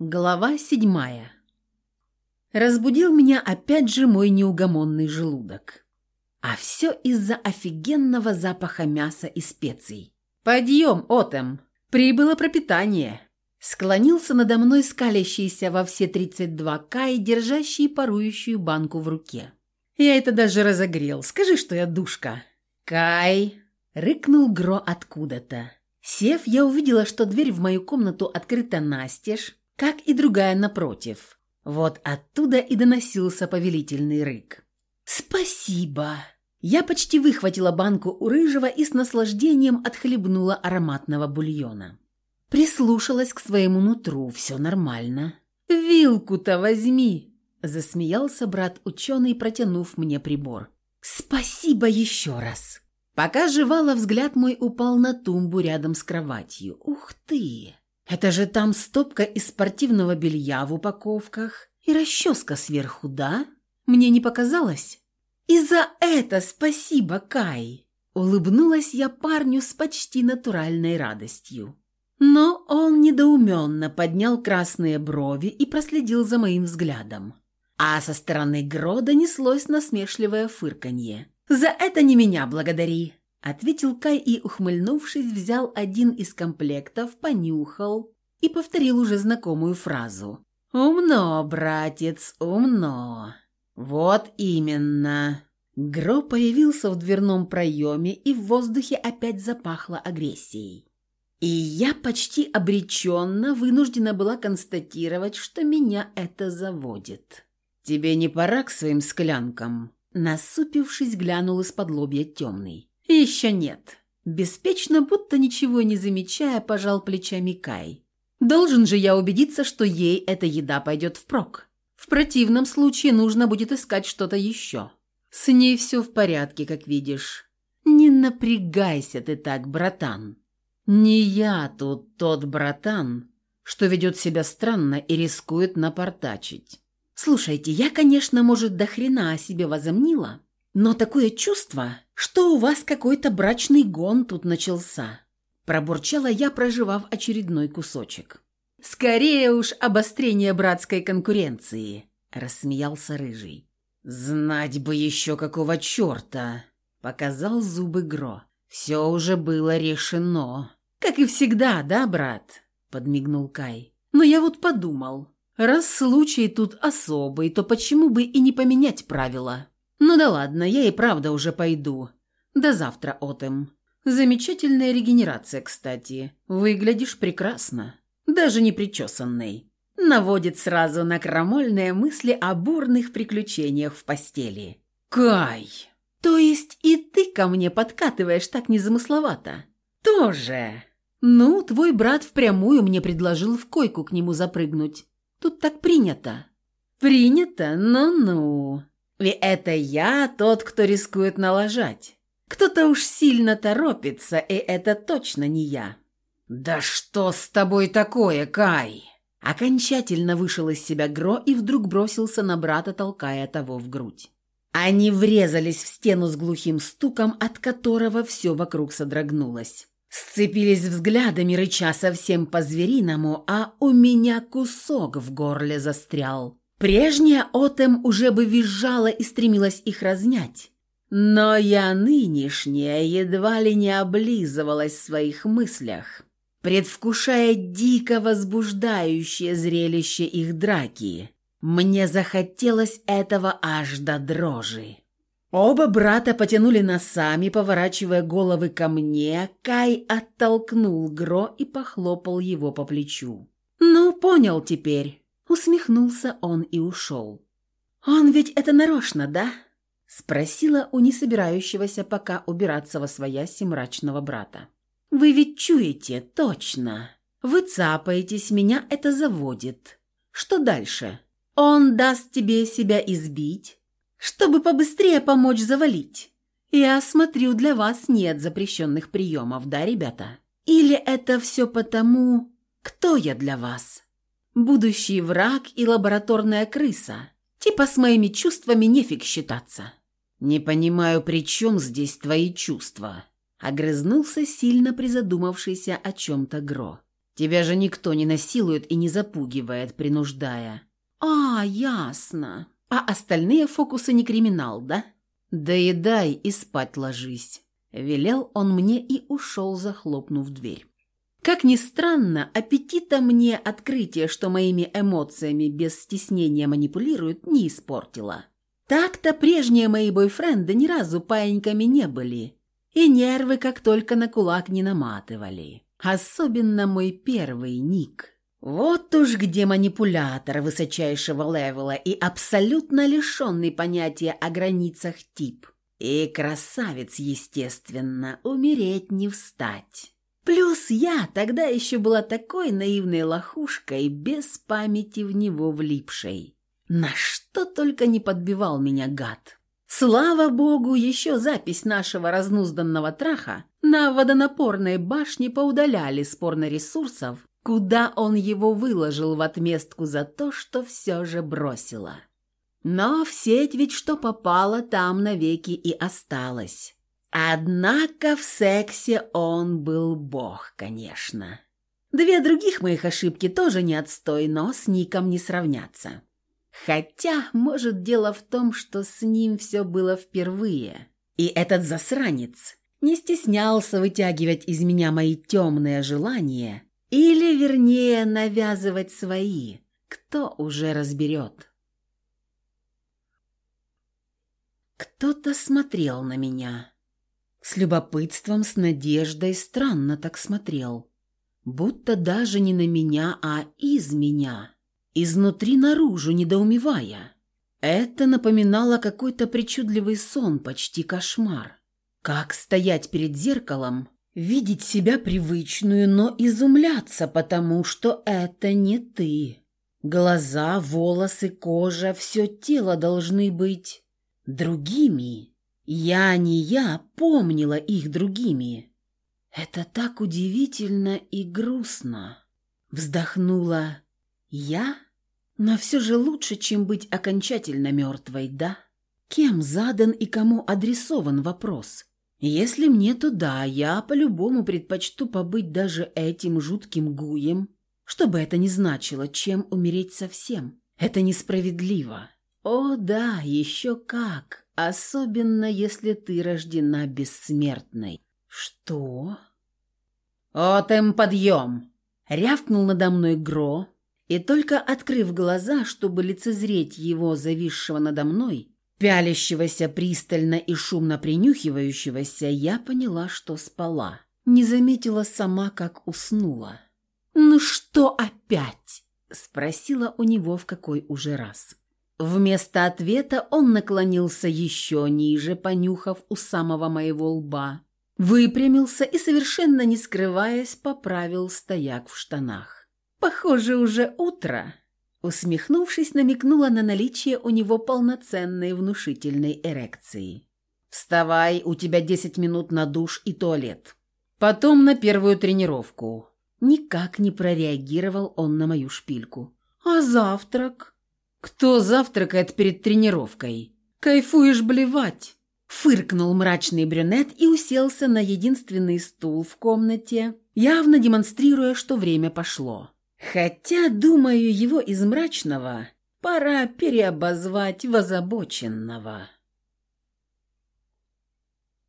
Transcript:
Глава седьмая. Разбудил меня опять же мой неугомонный желудок. А все из-за офигенного запаха мяса и специй. «Подъем, Отем! Прибыло пропитание!» Склонился надо мной скалящийся во все тридцать два Кай, держащий парующую банку в руке. «Я это даже разогрел. Скажи, что я душка!» «Кай!» — рыкнул Гро откуда-то. Сев, я увидела, что дверь в мою комнату открыта настежь, как и другая напротив. Вот оттуда и доносился повелительный рык. «Спасибо!» Я почти выхватила банку у рыжего и с наслаждением отхлебнула ароматного бульона. Прислушалась к своему нутру, все нормально. «Вилку-то возьми!» – засмеялся брат-ученый, протянув мне прибор. «Спасибо еще раз!» Пока жевала, взгляд мой упал на тумбу рядом с кроватью. «Ух ты!» Это же там стопка из спортивного белья в упаковках и расческа сверху, да? Мне не показалось? И за это спасибо, Кай!» Улыбнулась я парню с почти натуральной радостью. Но он недоуменно поднял красные брови и проследил за моим взглядом. А со стороны Грода неслось насмешливое фырканье. «За это не меня благодари!» Ответил Кай и, ухмыльнувшись, взял один из комплектов, понюхал и повторил уже знакомую фразу. «Умно, братец, умно!» «Вот именно!» Гро появился в дверном проеме, и в воздухе опять запахло агрессией. И я почти обреченно вынуждена была констатировать, что меня это заводит. «Тебе не пора к своим склянкам?» Насупившись, глянул из-под лобья темный. «Еще нет». Беспечно, будто ничего не замечая, пожал плечами Кай. «Должен же я убедиться, что ей эта еда пойдет впрок. В противном случае нужно будет искать что-то еще. С ней все в порядке, как видишь. Не напрягайся ты так, братан. Не я тут тот братан, что ведет себя странно и рискует напортачить. Слушайте, я, конечно, может, до хрена о себе возомнила, но такое чувство, что у вас какой-то брачный гон тут начался. Пробурчала я, проживав очередной кусочек. «Скорее уж обострение братской конкуренции», – рассмеялся Рыжий. «Знать бы еще какого черта!» – показал зубы Гро. «Все уже было решено». «Как и всегда, да, брат?» – подмигнул Кай. «Но я вот подумал, раз случай тут особый, то почему бы и не поменять правила?» «Ну да ладно, я и правда уже пойду. До завтра, Отем. Замечательная регенерация, кстати. Выглядишь прекрасно. Даже не причесанный. Наводит сразу на крамольные мысли о бурных приключениях в постели. Кай! То есть и ты ко мне подкатываешь так незамысловато? Тоже. Ну, твой брат впрямую мне предложил в койку к нему запрыгнуть. Тут так принято. Принято? Ну-ну. И это я тот, кто рискует налажать. Кто-то уж сильно торопится, и это точно не я. «Да что с тобой такое, Кай?» Окончательно вышел из себя Гро и вдруг бросился на брата, толкая того в грудь. Они врезались в стену с глухим стуком, от которого все вокруг содрогнулось. Сцепились взглядами, рыча совсем по-звериному, а у меня кусок в горле застрял. Прежняя Отем уже бы визжала и стремилась их разнять. Но я нынешняя едва ли не облизывалась в своих мыслях, предвкушая дико возбуждающее зрелище их драки. Мне захотелось этого аж до дрожи. Оба брата потянули носами, поворачивая головы ко мне. Кай оттолкнул Гро и похлопал его по плечу. «Ну, понял теперь. Усмехнулся он и ушел. «Он ведь это нарочно, да?» Спросила у несобирающегося пока убираться во свояси мрачного брата. «Вы ведь чуете, точно. Вы цапаетесь, меня это заводит. Что дальше? Он даст тебе себя избить, чтобы побыстрее помочь завалить. Я смотрю, для вас нет запрещенных приемов, да, ребята? Или это все потому, кто я для вас?» Будущий враг и лабораторная крыса. Типа с моими чувствами нефиг считаться. Не понимаю, при чем здесь твои чувства. Огрызнулся сильно призадумавшийся о чем-то Гро. Тебя же никто не насилует и не запугивает, принуждая. А, ясно. А остальные фокусы не криминал, да? Доедай и спать ложись. Велел он мне и ушел, захлопнув дверь. Как ни странно, аппетита мне открытие, что моими эмоциями без стеснения манипулируют, не испортило. Так-то прежние мои бойфренды ни разу паиньками не были, и нервы как только на кулак не наматывали. Особенно мой первый ник. Вот уж где манипулятор высочайшего левела и абсолютно лишенный понятия о границах тип. И красавец, естественно, умереть не встать. Плюс я тогда еще была такой наивной лохушкой, без памяти в него влипшей. На что только не подбивал меня гад. Слава богу, еще запись нашего разнузданного траха на водонапорной башне поудаляли спорно ресурсов, куда он его выложил в отместку за то, что все же бросила. Но в сеть ведь что попало, там навеки и осталось. Однако в сексе он был бог, конечно. Две других моих ошибки тоже не отстой, но с Ником не сравнятся. Хотя, может, дело в том, что с ним все было впервые. И этот засранец не стеснялся вытягивать из меня мои темные желания, или, вернее, навязывать свои. Кто уже разберет? Кто-то смотрел на меня. С любопытством, с надеждой, странно так смотрел. Будто даже не на меня, а из меня изнутри наружу, недоумевая. Это напоминало какой-то причудливый сон, почти кошмар. Как стоять перед зеркалом, видеть себя привычную, но изумляться, потому что это не ты. Глаза, волосы, кожа, все тело должны быть другими. Я не я помнила их другими. Это так удивительно и грустно. Вздохнула я? Но все же лучше, чем быть окончательно мертвой, да? Кем задан и кому адресован вопрос? Если мне, то да, я по-любому предпочту побыть даже этим жутким гуем, что бы это ни значило, чем умереть совсем. Это несправедливо. О да, еще как, особенно если ты рождена бессмертной. Что? «Отем, подъем!» — рявкнул надо мной Гро, и только открыв глаза, чтобы лицезреть его зависшего надо мной, пялящегося пристально и шумно принюхивающегося, я поняла, что спала. Не заметила сама, как уснула. «Ну что опять?» – спросила у него в какой уже раз. Вместо ответа он наклонился еще ниже, понюхав у самого моего лба, выпрямился и, совершенно не скрываясь, поправил стояк в штанах. «Похоже, уже утро», — усмехнувшись, намекнула на наличие у него полноценной внушительной эрекции. «Вставай, у тебя десять минут на душ и туалет. Потом на первую тренировку». Никак не прореагировал он на мою шпильку. «А завтрак?» «Кто завтракает перед тренировкой? Кайфуешь блевать!» Фыркнул мрачный брюнет и уселся на единственный стул в комнате, явно демонстрируя, что время пошло. Хотя, думаю, его из мрачного пора переобозвать в озабоченного.